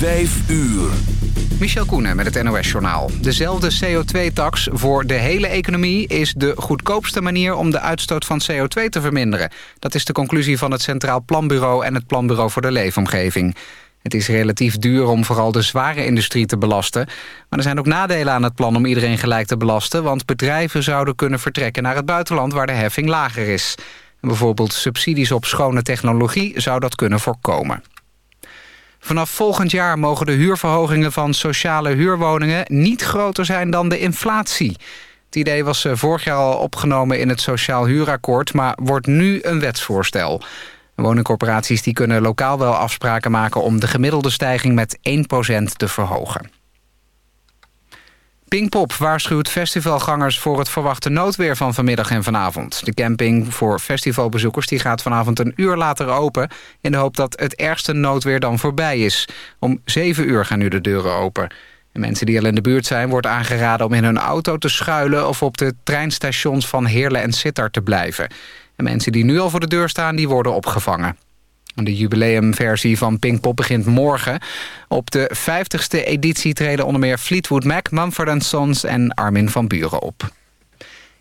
Vijf uur. Michel Koenen met het NOS-journaal. Dezelfde CO2-tax voor de hele economie is de goedkoopste manier om de uitstoot van CO2 te verminderen. Dat is de conclusie van het Centraal Planbureau en het Planbureau voor de Leefomgeving. Het is relatief duur om vooral de zware industrie te belasten. Maar er zijn ook nadelen aan het plan om iedereen gelijk te belasten... want bedrijven zouden kunnen vertrekken naar het buitenland waar de heffing lager is. bijvoorbeeld subsidies op schone technologie zou dat kunnen voorkomen. Vanaf volgend jaar mogen de huurverhogingen van sociale huurwoningen... niet groter zijn dan de inflatie. Het idee was eh, vorig jaar al opgenomen in het Sociaal Huurakkoord... maar wordt nu een wetsvoorstel. Woningcorporaties die kunnen lokaal wel afspraken maken... om de gemiddelde stijging met 1% te verhogen. Pinkpop waarschuwt festivalgangers voor het verwachte noodweer van vanmiddag en vanavond. De camping voor festivalbezoekers die gaat vanavond een uur later open... in de hoop dat het ergste noodweer dan voorbij is. Om 7 uur gaan nu de deuren open. En mensen die al in de buurt zijn wordt aangeraden om in hun auto te schuilen... of op de treinstations van Heerlen en Sittard te blijven. En mensen die nu al voor de deur staan, die worden opgevangen. De jubileumversie van Pinkpop begint morgen. Op de 50ste editie treden onder meer Fleetwood Mac, Mumford Sons en Armin van Buren op.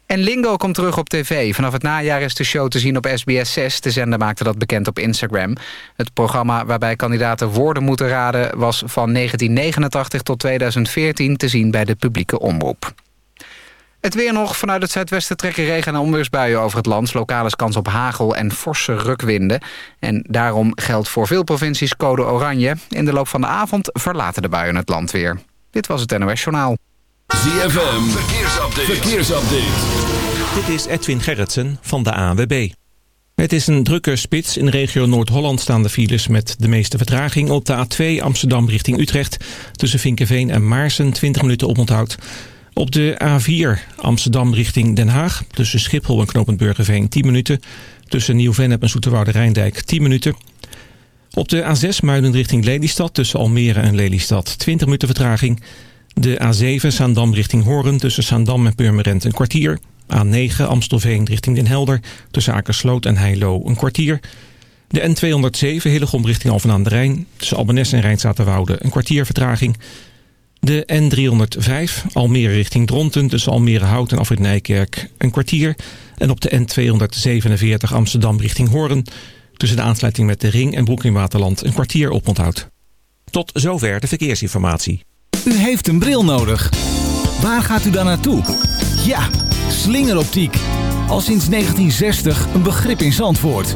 En Lingo komt terug op tv. Vanaf het najaar is de show te zien op SBS 6. De zender maakte dat bekend op Instagram. Het programma waarbij kandidaten woorden moeten raden... was van 1989 tot 2014 te zien bij de publieke omroep. Het weer nog. Vanuit het zuidwesten trekken regen- en onweersbuien over het land. Lokaal is kans op hagel en forse rukwinden. En daarom geldt voor veel provincies code oranje. In de loop van de avond verlaten de buien het land weer. Dit was het NOS Journaal. ZFM. Verkeersupdate. Verkeersupdate. Dit is Edwin Gerritsen van de ANWB. Het is een drukke spits. In de regio Noord-Holland staan de files met de meeste vertraging. Op de A2 Amsterdam richting Utrecht. Tussen Vinkenveen en Maarsen 20 minuten oponthoud. Op de A4 Amsterdam richting Den Haag. Tussen Schiphol en Knopend Burgerveen 10 minuten. Tussen Nieuw-Vennep en Zoeterwoude Rijndijk 10 minuten. Op de A6 Muiden richting Lelystad. Tussen Almere en Lelystad 20 minuten vertraging. De A7 Zaandam richting Hoorn. Tussen Zaandam en Purmerend een kwartier. A9 Amstelveen richting Den Helder. Tussen Akersloot en Heilo een kwartier. De N207 Hillegom richting Alphen aan de Rijn. Tussen Albenes en Rijnstaterwoude een kwartier vertraging. De N305 Almere richting Dronten tussen Almere Hout en Afrit Nijkerk een kwartier. En op de N247 Amsterdam richting Hoorn tussen de aansluiting met de Ring en Broek in Waterland een kwartier op onthoud. Tot zover de verkeersinformatie. U heeft een bril nodig. Waar gaat u dan naartoe? Ja, slingeroptiek. Al sinds 1960 een begrip in Zandvoort.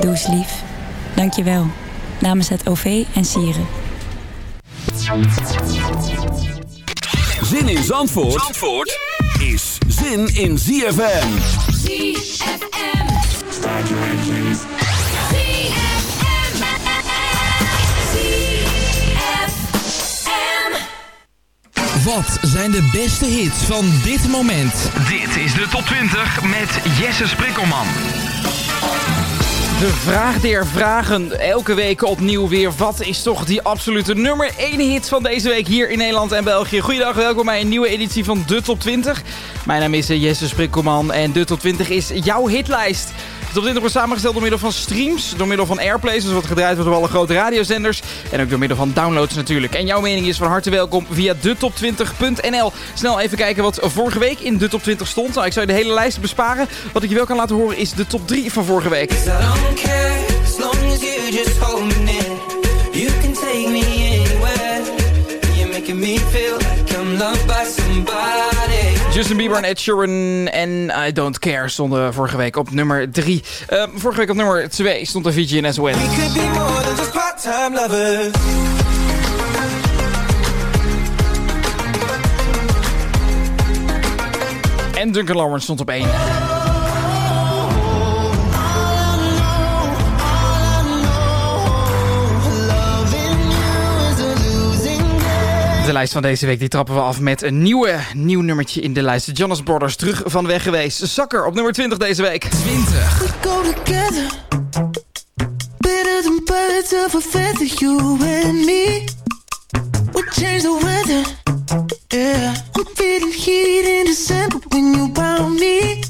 Doe's lief. Dank je wel. Namens het OV en Sieren. Zin in Zandvoort, Zandvoort is zin in ZFM. ZFM. Start your engines. Wat zijn de beste hits van dit moment? Dit is de top 20 met Jesse Sprikkelman. De vraag der vragen. Elke week opnieuw weer. Wat is toch die absolute nummer 1 hit van deze week hier in Nederland en België? Goeiedag, welkom bij een nieuwe editie van De Top 20. Mijn naam is Jesse Sprikkelman en De Top 20 is jouw hitlijst. Top 20 wordt samengesteld door middel van streams, door middel van airplays, dus wat gedraaid wordt op alle grote radiozenders. En ook door middel van downloads natuurlijk. En jouw mening is van harte welkom via detop20.nl. Snel even kijken wat vorige week in de top 20 stond. Nou, ik zou je de hele lijst besparen. Wat ik je wel kan laten horen is de top 3 van vorige week. Justin Bieber en Ed Sheeran en I Don't Care stonden vorige week op nummer 3. Uh, vorige week op nummer 2 stond Avicii en SOS. We could be more than just part-time lovers. En Duncan Lawrence stond op 1. De lijst van deze week die trappen we af met een nieuwe, nieuw nummertje in de lijst. De Jonas Brothers terug van weg geweest. Zakker op nummer 20 deze week. 20. We go together. Better than birds of a feather, you and me. We change the weather. Yeah. I'm feeling heat in December when you found me.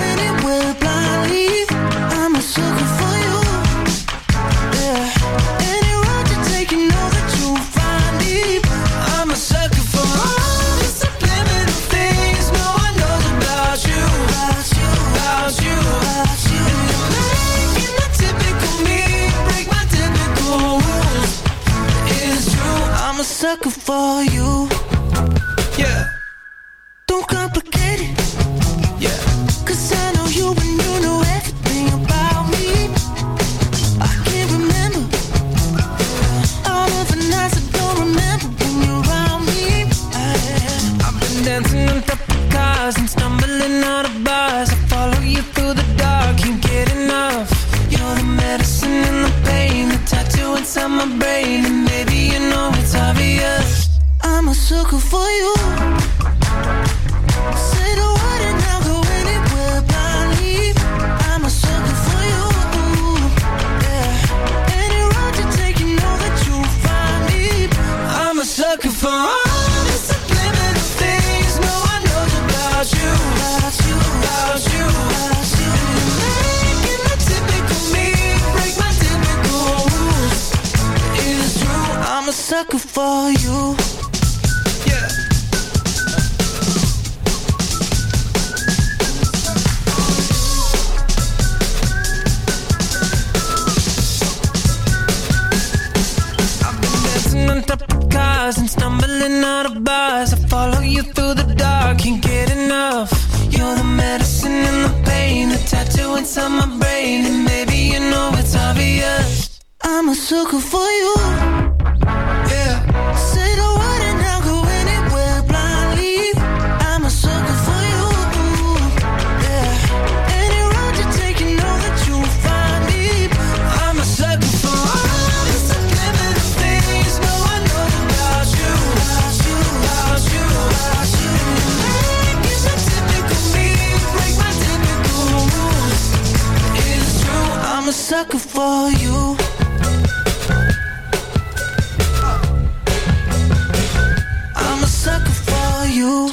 sucker for you. yeah, Don't complicate it. yeah. Cause I know you and you know everything about me. I can't remember all of the nights I don't remember when you're around me. I, I've been dancing on top of cars and stumbling out of bars. I follow you through the dark, can't get enough. You're the medicine and the pain, the tattoo inside my brain, sucker for you. Say the word and I'll go anywhere blindly. I'm a sucker for you. Any road you take, you know that you'll find me. I'm a sucker for all subliminal things no one knows about you, About you, about you. about you. Making typical me break my typical rules. It's true, I'm a sucker for you. Inside my brain, and maybe you know it's obvious. I'm a sucker for you.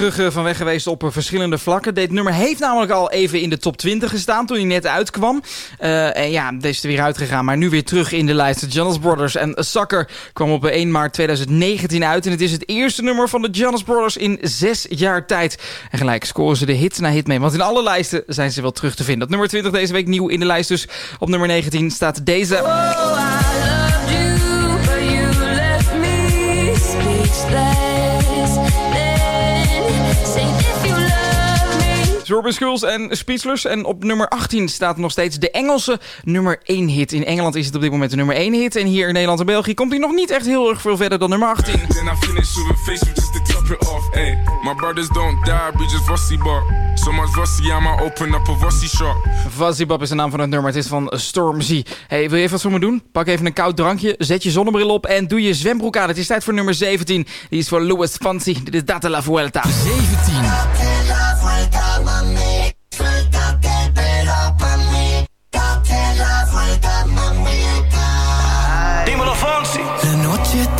Terug eh, van weg geweest op eh, verschillende vlakken. Dit nummer heeft namelijk al even in de top 20 gestaan toen hij net uitkwam. Eh, en ja, deze is er weer uitgegaan, maar nu weer terug in de lijst. De Jonas Brothers en Sucker kwam op 1 maart 2019 uit. En het is het eerste nummer van de Jonas Brothers in zes jaar tijd. En gelijk scoren ze de hit na hit mee. Want in alle lijsten zijn ze wel terug te vinden. Op nummer 20 deze week nieuw in de lijst. Dus op nummer 19 staat deze. Robin Schools en Speechless. En op nummer 18 staat nog steeds de Engelse nummer 1 hit. In Engeland is het op dit moment de nummer 1 hit. En hier in Nederland en België komt hij nog niet echt heel erg veel verder dan nummer 18. It off. Hey, my brothers don't die, we just rusty bar. So much rusty, I'ma open up a rusty shop. Is de naam van het nummer. Het is van Stormzy. Hey, wil je even wat voor me doen? Pak even een koud drankje, zet je zonnebril op en doe je zwembroek aan. Het is tijd voor nummer 17. Die is voor Louis Fancy. Dit is Data La Vuelta. 17.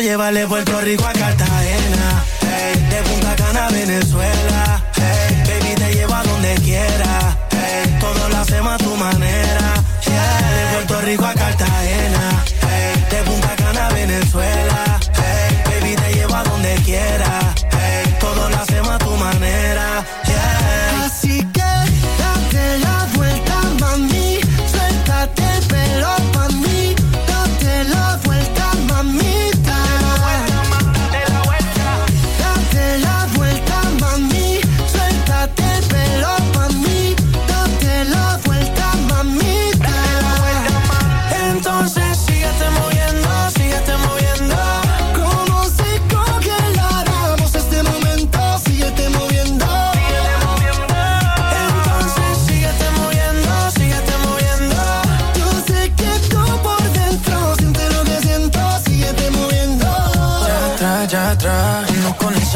llevarle Puerto Rico a Cartagena.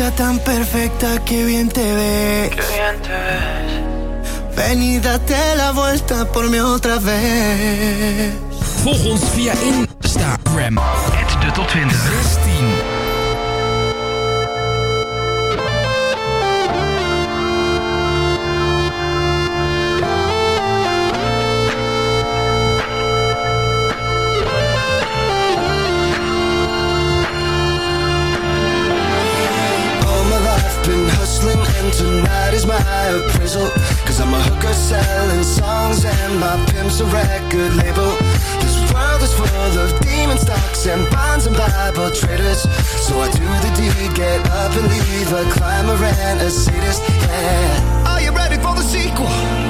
Está tan perfecta que bien te ves. Qué bien te ves. Ven y date la vuelta por mí otra vez. Volg ons via Instagram. Het de top 20. 16. My appraisal Cause I'm a hooker selling songs and my pimp's a record label. This world is full of demon stocks and bonds and Bible traders. So I do the deed, get up and leave a climber and a sadist, yeah. Are you ready for the sequel?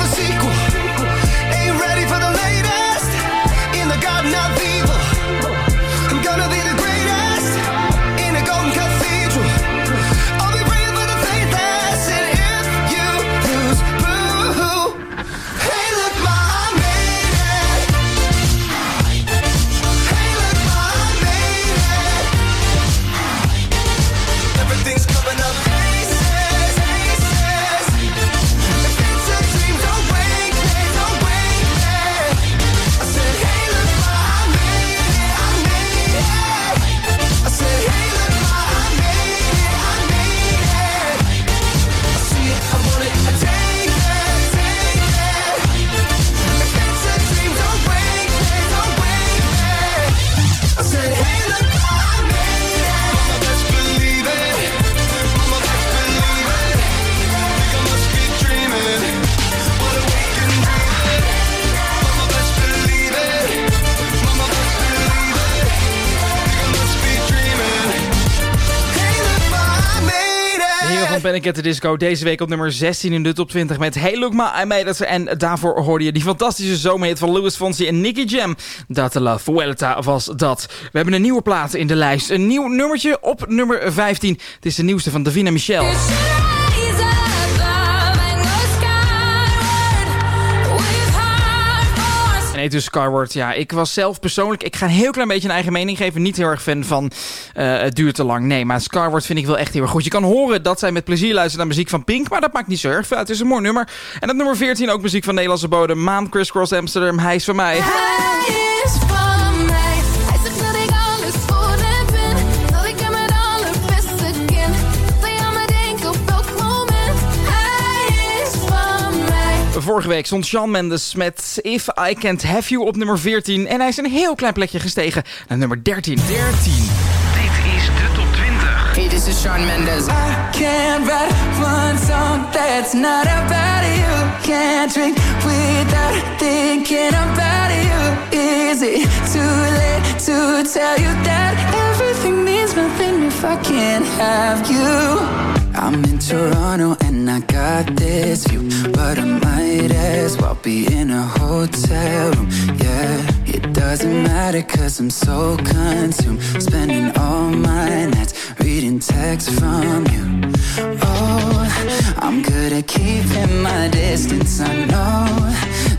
Panic at the Disco deze week op nummer 16 in de top 20 met Hey Look Ma, I Made It. En daarvoor hoorde je die fantastische zomerhit van Louis Fonsi en Nicky Jam. Data La Vuelta was dat. We hebben een nieuwe plaat in de lijst. Een nieuw nummertje op nummer 15. Het is de nieuwste van Davina Michel. En heet dus Skyward. Ja, ik was zelf persoonlijk... Ik ga een heel klein beetje een eigen mening geven. Niet heel erg fan van eh, het duurt te lang. Nee, maar Skyward vind ik wel echt heel erg goed. Je kan horen dat zij met plezier luisteren naar muziek van Pink. Maar dat maakt niet zo erg. Het is een mooi nummer. En op nummer 14 ook muziek van Nederlandse bodem. Maan, Criss Cross Amsterdam. Hij is van mij. Hij is van Vorige week stond Shawn Mendes met If I Can't Have You op nummer 14. En hij is een heel klein plekje gestegen naar nummer 13. 13. Dit is de top 20. Hey, this is Sean Mendes. I can't write one song that's not about you. Can't drink without thinking about you. Is it too late to tell you that everything means nothing if I can't have you? I'm in Toronto and I got this view, but I might as well be in a hotel room. Yeah, it doesn't matter cause I'm so consumed, spending all my nights reading texts from you. Oh, I'm good at keeping my distance. I know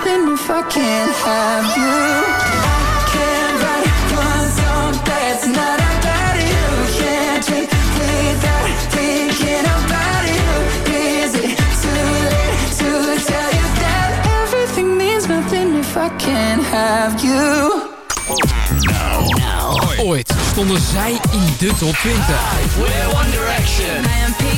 nothing if I can't have you? I can't write one song that's not about you. Can't drink without thinking about you. Is it too late to tell you that everything means nothing if I can't have you? Ooit stonden zij in de top 20. We're One Direction.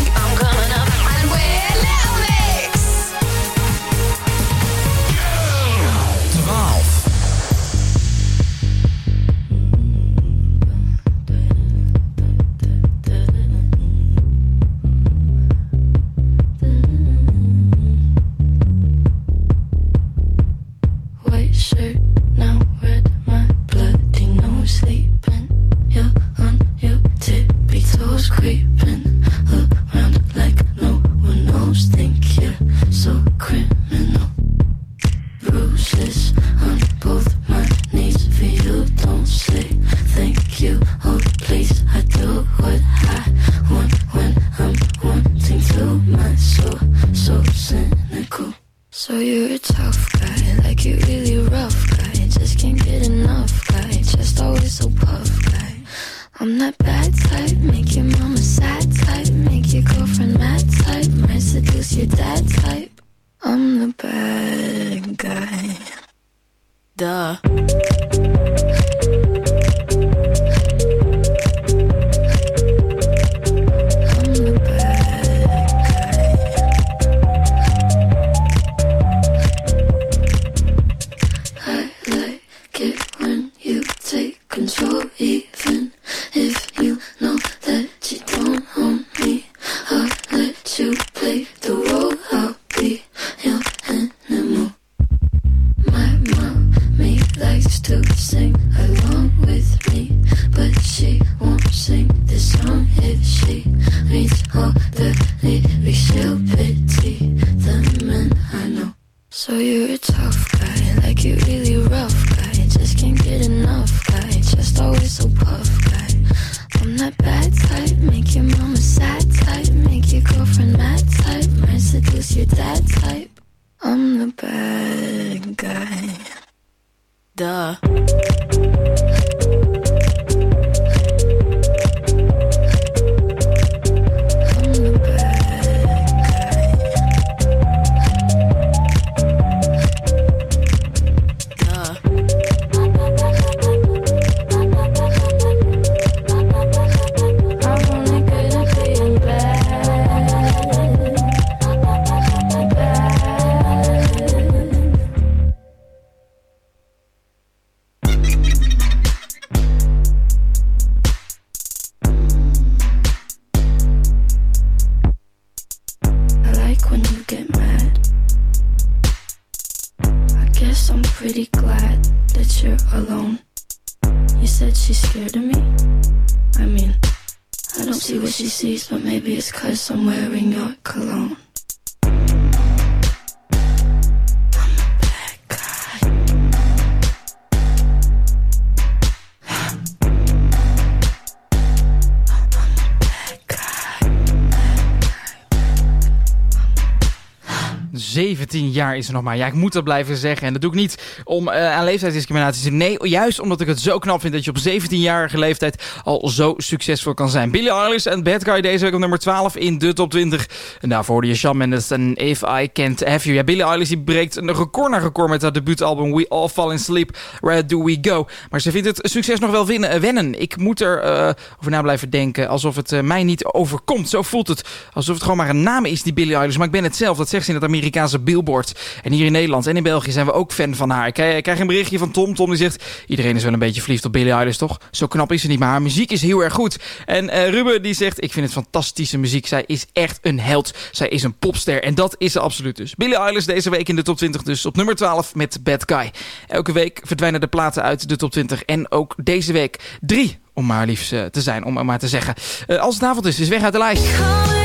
Is er nog maar. Ja, ik moet dat blijven zeggen. En dat doe ik niet om eh, aan leeftijdsdiscriminatie te. Nee, juist omdat ik het zo knap vind... dat je op 17-jarige leeftijd al zo succesvol kan zijn. Billie Eilish en Bad Guy deze week op nummer 12 in de top 20. En daarvoor hoorde je Shawn Mendes en If I Can't Have You. Ja, Billie Eilish die breekt een record na record met haar debuutalbum... We All Fall in Sleep, Where Do We Go? Maar ze vindt het succes nog wel winnen, wennen. Ik moet er eh, over na blijven denken alsof het eh, mij niet overkomt. Zo voelt het alsof het gewoon maar een naam is, die Billie Eilish. Maar ik ben het zelf, dat zegt ze in het Amerikaanse Billboard. En hier in Nederland en in België zijn we ook fan van haar. Ik krijg, een berichtje van Tom. Tom die zegt, iedereen is wel een beetje verliefd op Billie Eilish, toch? Zo knap is ze niet, maar haar muziek is heel erg goed. En eh, Ruben die zegt, ik vind het fantastische muziek. Zij is echt een held. Zij is een popster en dat is ze absoluut dus. Billie Eilish deze week in de top 20 dus op nummer 12 met Bad Guy. Elke week verdwijnen de platen uit de top 20 en ook deze week drie om maar liefst eh, te zijn, om maar te zeggen. Eh, als het avond is, is weg uit de lijst.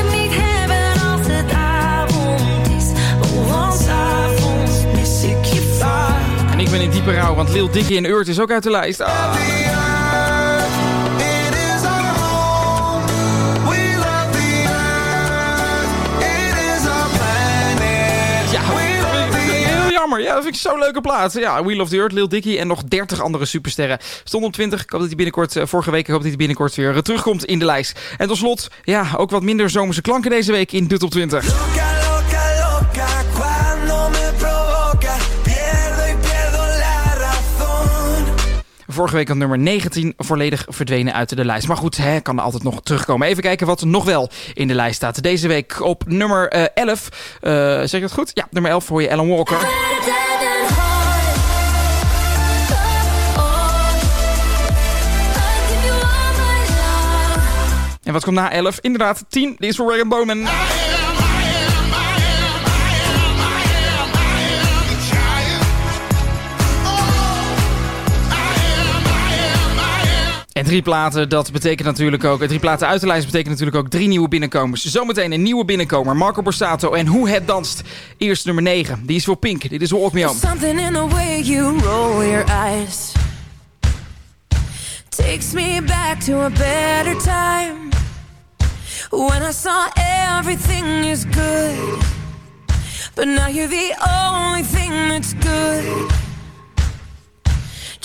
Ik ben in diepe rouw, want Lil Dicky en Urt is ook uit de lijst. Ah. Ja, dat vind ik zo'n leuke plaats. Ja, We Love the Earth, Lil Dicky en nog 30 andere supersterren. Stond op 20. Ik hoop dat hij binnenkort, eh, vorige week, ik hoop dat hij binnenkort weer eh, terugkomt in de lijst. En tot slot, ja, ook wat minder zomerse klanken deze week in de top 20. Vorige week aan nummer 19 volledig verdwenen uit de lijst. Maar goed, hè, kan er altijd nog terugkomen. Even kijken wat nog wel in de lijst staat. Deze week op nummer eh, 11. eh, zeg ik het goed? Ja, nummer 11 voor je Alan Walker. En wat komt na 11? Inderdaad, 10. Die is voor Regan Bowman. En drie platen, dat betekent natuurlijk ook... Drie platen uit de lijst betekent natuurlijk ook drie nieuwe binnenkomers. Zometeen een nieuwe binnenkomer. Marco Borsato en Hoe Het Danst. Eerst nummer 9. Die is voor Pink. Dit is Me Home. Something in the way you roll your eyes takes me back to a better time when I saw everything is good, but now you're the only thing that's good.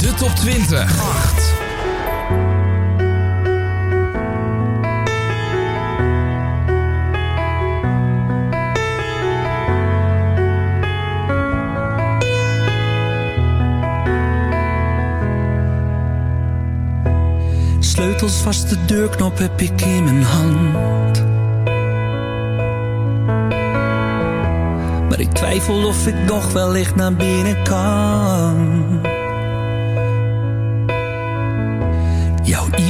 De top 20. 8. Sleutels vast, de deurknop heb ik in mijn hand. Maar ik twijfel of ik nog wellicht naar binnen kan.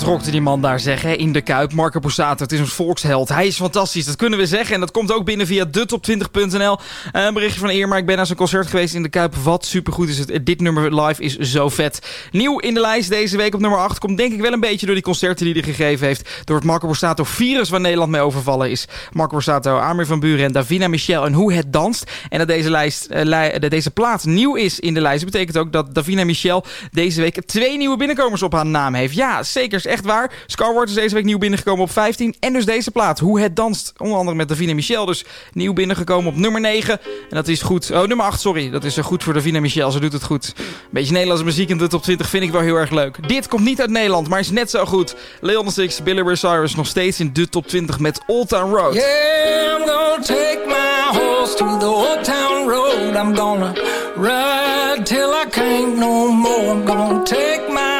Wat rokte die man daar zeggen in de Kuip? Marco Borsato, het is een volksheld. Hij is fantastisch, dat kunnen we zeggen. En dat komt ook binnen via detop20.nl. Eh, Een berichtje van maar ik ben naar zijn concert geweest in de Kuip. Wat supergoed is het. Dit nummer live is zo vet. Nieuw in de lijst deze week op nummer 8. Komt denk ik wel een beetje door die concerten die hij gegeven heeft. Door het Marco Borsato virus waar Nederland mee overvallen is. Marco Borsato, Amir van Buren en Davina Michel. En hoe het danst. En dat deze, lijst, eh, deze plaat nieuw is in de lijst. Dat betekent ook dat Davina Michel deze week twee nieuwe binnenkomers op haar naam heeft. Ja, zeker. Echt waar. Scarward is deze week nieuw binnengekomen op 15. En dus deze plaat, Hoe het danst. Onder andere met Davina Michel. Dus nieuw binnengekomen op nummer 9. En dat is goed. Oh, nummer 8, sorry. Dat is eh, goed voor Davina Michel. Ze doet het goed. Een beetje Nederlandse muziek in de top 20 vind ik wel heel erg leuk. Dit komt niet uit Nederland, maar is net zo goed. Leon Six, Billy Ray Cyrus nog steeds in de top 20 met Old Town Road. Yeah, I'm gonna take my horse to the old town road. I'm gonna ride till I can't no more. Gonna take my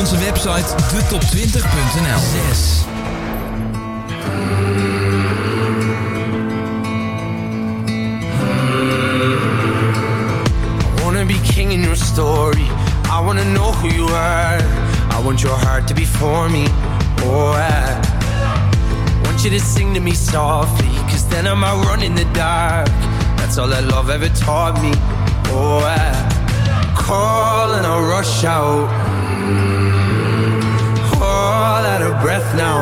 onze website detop20.nl. 6. I wanna be king in your story. I wanna know who you are. I want your heart to be for me. Oh, I want you to sing to me softly. Cause then I might run in the dark. That's all that love ever taught me. Oh, I call and I rush out. All out of breath now.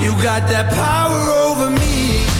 You got that power over me.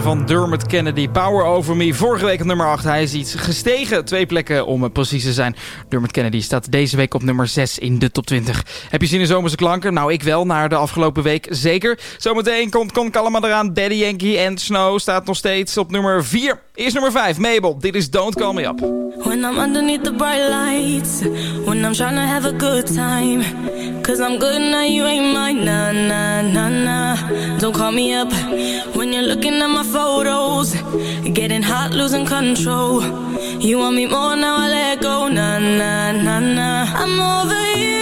van Dermot Kennedy. Power Over Me. Vorige week op nummer 8. Hij is iets gestegen. Twee plekken om het precies te zijn. Dermot Kennedy staat deze week op nummer 6 in de top 20. Heb je zin in zomerse klanken? Nou, ik wel. Naar de afgelopen week zeker. Zometeen komt Calma eraan. Daddy Yankee en Snow staat nog steeds op nummer 4. Eerst nummer 5. Mabel. Dit is Don't Call Me Up. When I'm underneath the bright lights When I'm trying to have a good time Cause I'm good now, you ain't mine Nah, nah, nah, nah Don't call me up When you're looking at my photos. Getting hot, losing control. You want me more, now I let go. Nah, nah, nah, nah. I'm over you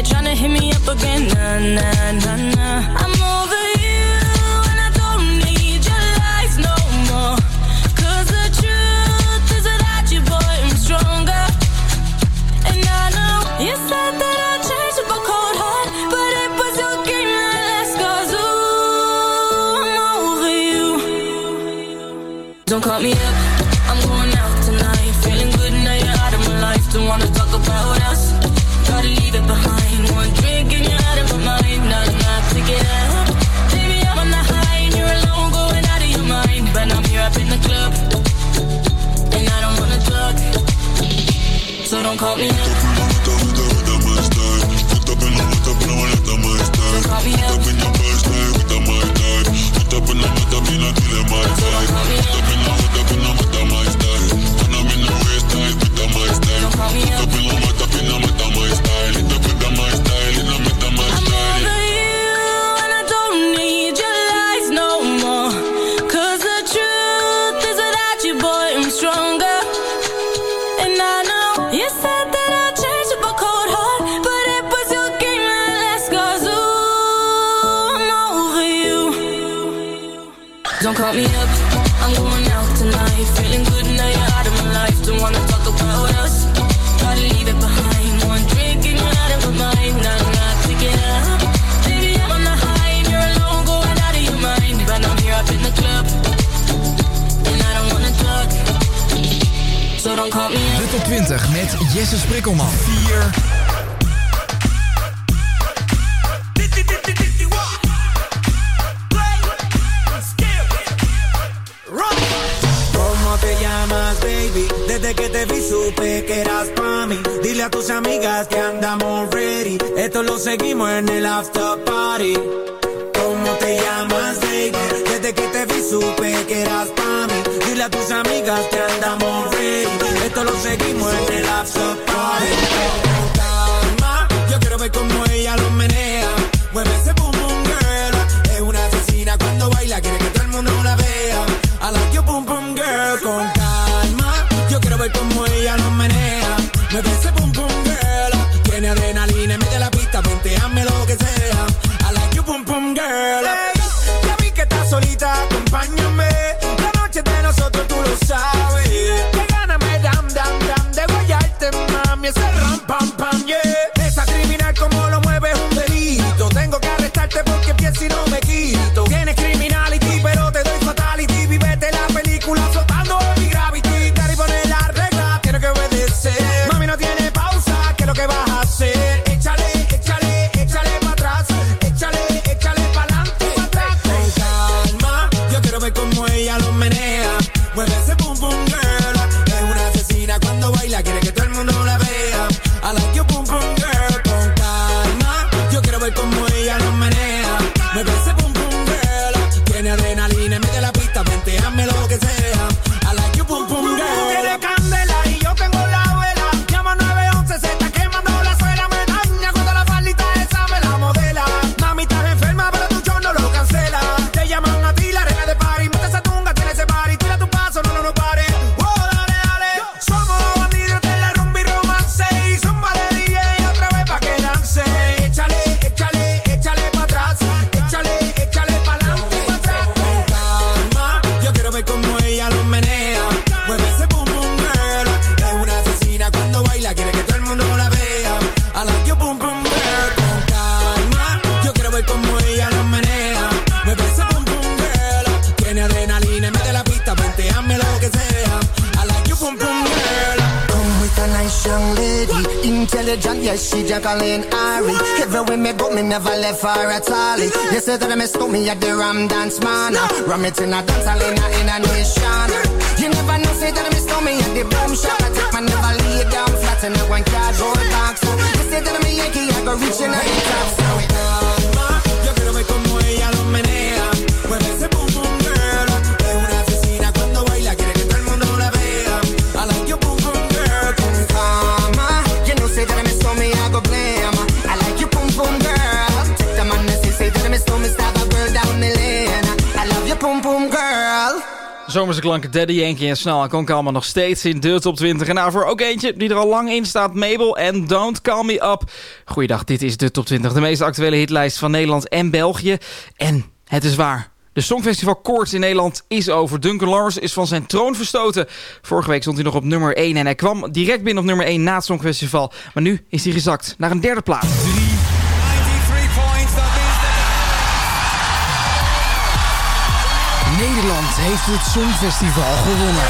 Now you're tryna hit me up again Nah, nah, nah, nah. I'm over you And I don't need your lies no more. Cause the truth is without you, boy, I'm stronger. And I know you said that I'd change up a cold heart But it was your game that last Cause ooh, I'm over you. Don't call me up call me up. Don't So don't call me De top 20 met Jesse Sprikkelman. 4. ¿Cómo te llamas, baby? Desde que te vi supe que eras pa' mí. Dile a tus amigas que andamos ready. Esto lo seguimos en el after party. ¿Cómo te llamas, baby? Desde que te vi supe que eras pa' mí. A tus amigas que andamos ready. Esto lo seguimos en el after calma, yo quiero ver cómo ella lo menea. Mueve ese boom boom girl. Es una asesina cuando baila, quiere que todo el mundo la vea. I like your boom boom girl con calma. Yo quiero ver cómo ella lo menea. Mueve ese boom boom girl. Tiene adrenalina, mete la pista, ponteame lo que sea. I like your boom boom girl. Hey, ya vi que estás solita, acompáñame. Jacqueline Ari. Everywhere me go, me never left her at all. You say that I miss me at the Ram Dance Man. Ram it in a dance hall in a, a nation. You never know, say that I miss me at the boom shop. I take my never lay down flat in a one cardboard box. You say that I'm a Yankee, I go reaching out the top. So it Ma, yo quiero ver como ella lo menea. Klanken Daddy Yankee en Snel. Kon ik allemaal nog steeds in de top 20. En daarvoor ook eentje die er al lang in staat. Mabel en Don't Call Me Up. Goeiedag, dit is de top 20. De meest actuele hitlijst van Nederland en België. En het is waar. De Songfestival Koorts in Nederland is over. Duncan Lawrence is van zijn troon verstoten. Vorige week stond hij nog op nummer 1 en hij kwam direct binnen op nummer 1 na het Songfestival. Maar nu is hij gezakt naar een derde plaats. Nederland heeft het Songfestival gewonnen.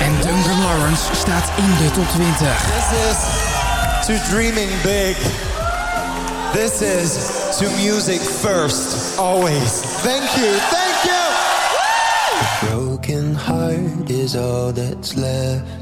En Duncan Lawrence staat in de top 20. This is to dreaming big. This is to music first, always. Thank you, thank you! broken heart is all that's left.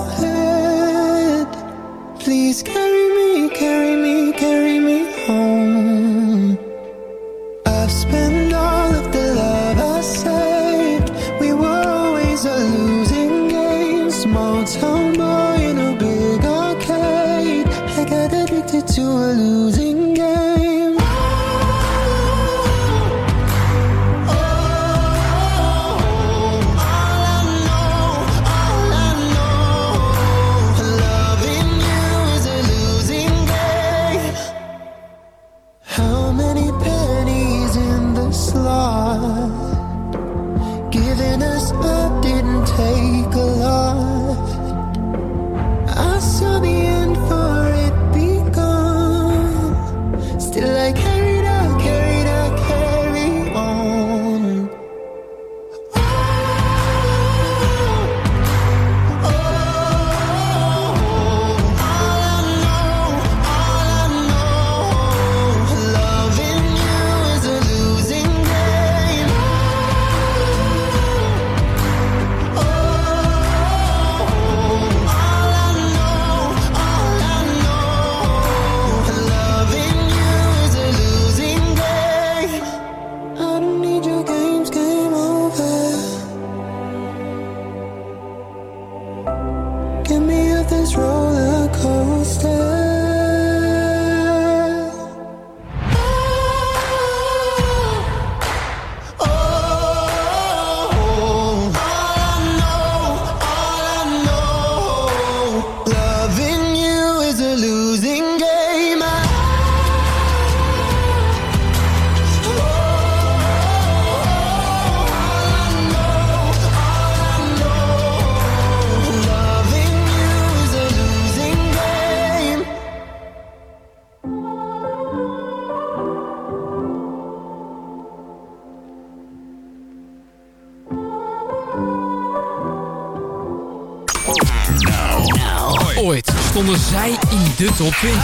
de top 20.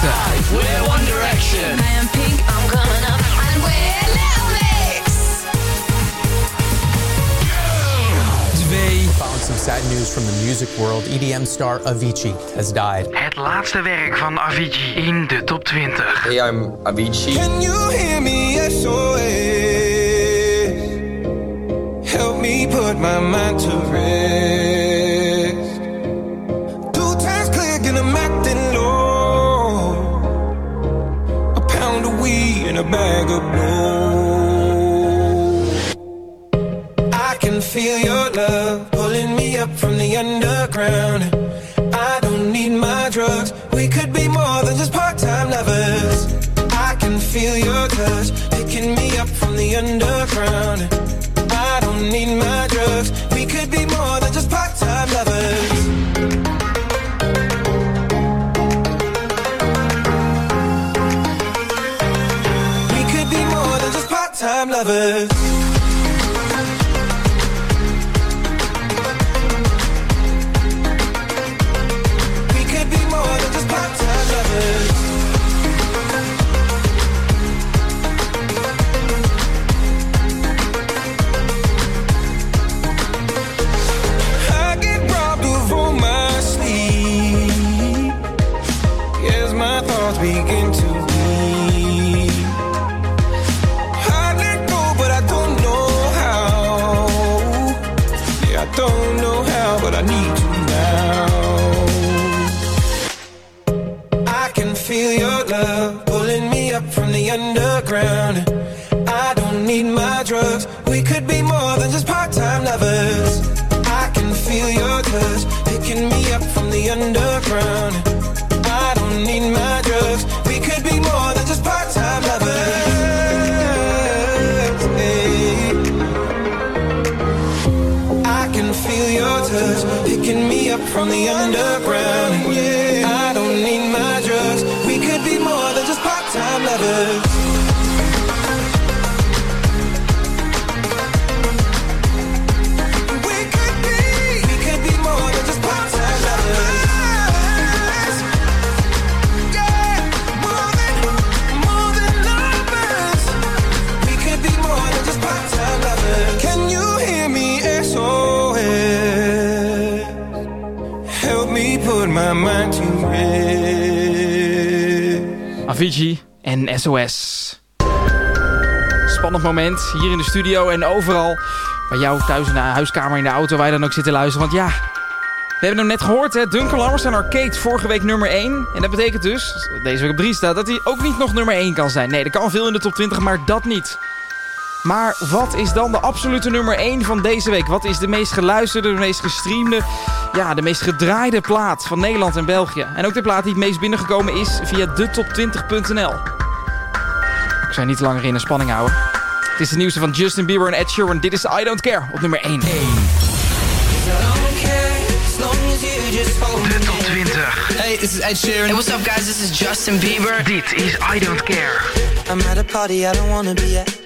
We're One Direction. I am Pink, I'm coming up. And we're Little Mix. Twee. Found some sad news from the music world. EDM star Avicii has died. Het laatste werk van Avicii in de top 20. Hey, I'm Avicii. Can you hear me? SOS. Help me put my mind to rest. A bag of blow. I can feel your love en SOS. Spannend moment hier in de studio en overal. Bij jou thuis in de huiskamer, in de auto, waar je dan ook zit te luisteren. Want ja, we hebben hem net gehoord, hè. Duncan Lammers en Arcade vorige week nummer 1. En dat betekent dus, deze week op 3 staat, dat hij ook niet nog nummer 1 kan zijn. Nee, er kan veel in de top 20, maar dat niet. Maar wat is dan de absolute nummer 1 van deze week? Wat is de meest geluisterde, de meest gestreamde, ja, de meest gedraaide plaat van Nederland en België? En ook de plaat die het meest binnengekomen is via detop20.nl. Ik zou niet langer in de spanning houden. Het is de nieuwste van Justin Bieber en Ed Sheeran. Dit is I Don't Care op nummer 1. De top 20. Hey, this is Ed Sheeran. Hey, what's up guys? This is Justin Bieber. Dit is I Don't Care. I'm at a party I don't wanna be at.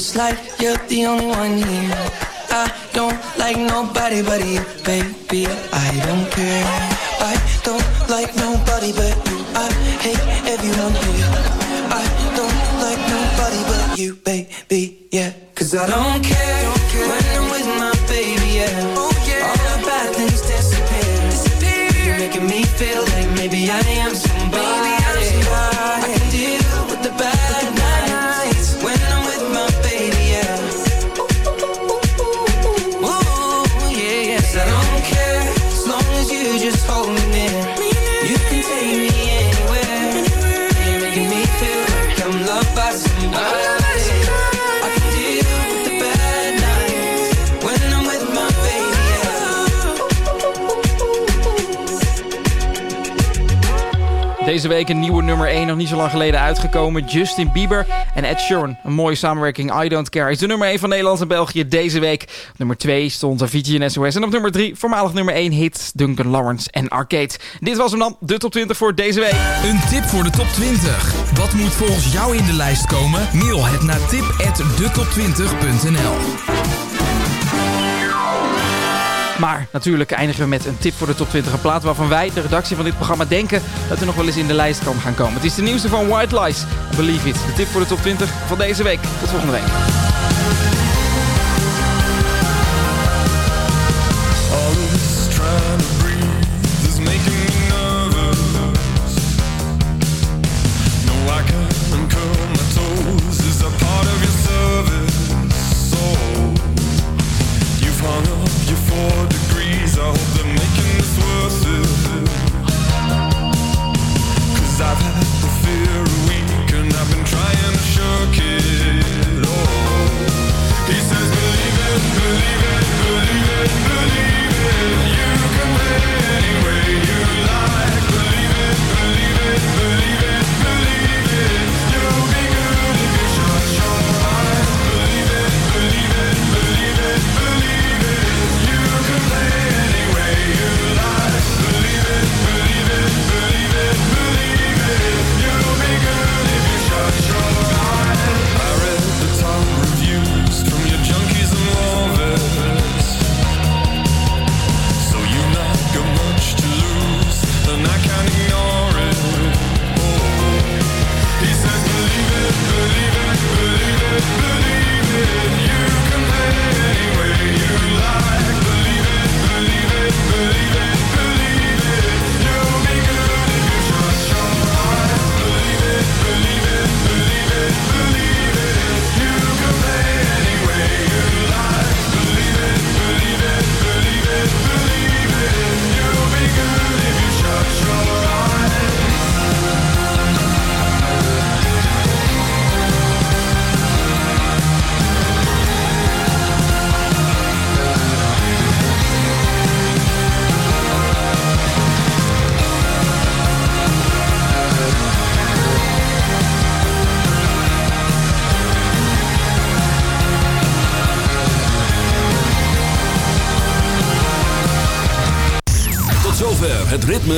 feels like you're the only one here. I don't like nobody but you, baby. week een nieuwe nummer 1, nog niet zo lang geleden uitgekomen. Justin Bieber en Ed Sheeran. Een mooie samenwerking, I Don't Care. Is de nummer 1 van Nederland en België deze week. Op nummer 2 stond Avicii en SOS. En op nummer 3, voormalig nummer 1 hit, Duncan Lawrence en Arcade. Dit was hem dan, de top 20 voor deze week. Een tip voor de top 20. Wat moet volgens jou in de lijst komen? Mail het naar tip at 20nl maar natuurlijk eindigen we met een tip voor de top 20 plaat waarvan wij, de redactie van dit programma, denken dat er nog wel eens in de lijst kan gaan komen. Het is de nieuwste van White Lies. Believe it. De tip voor de top 20 van deze week. Tot volgende week.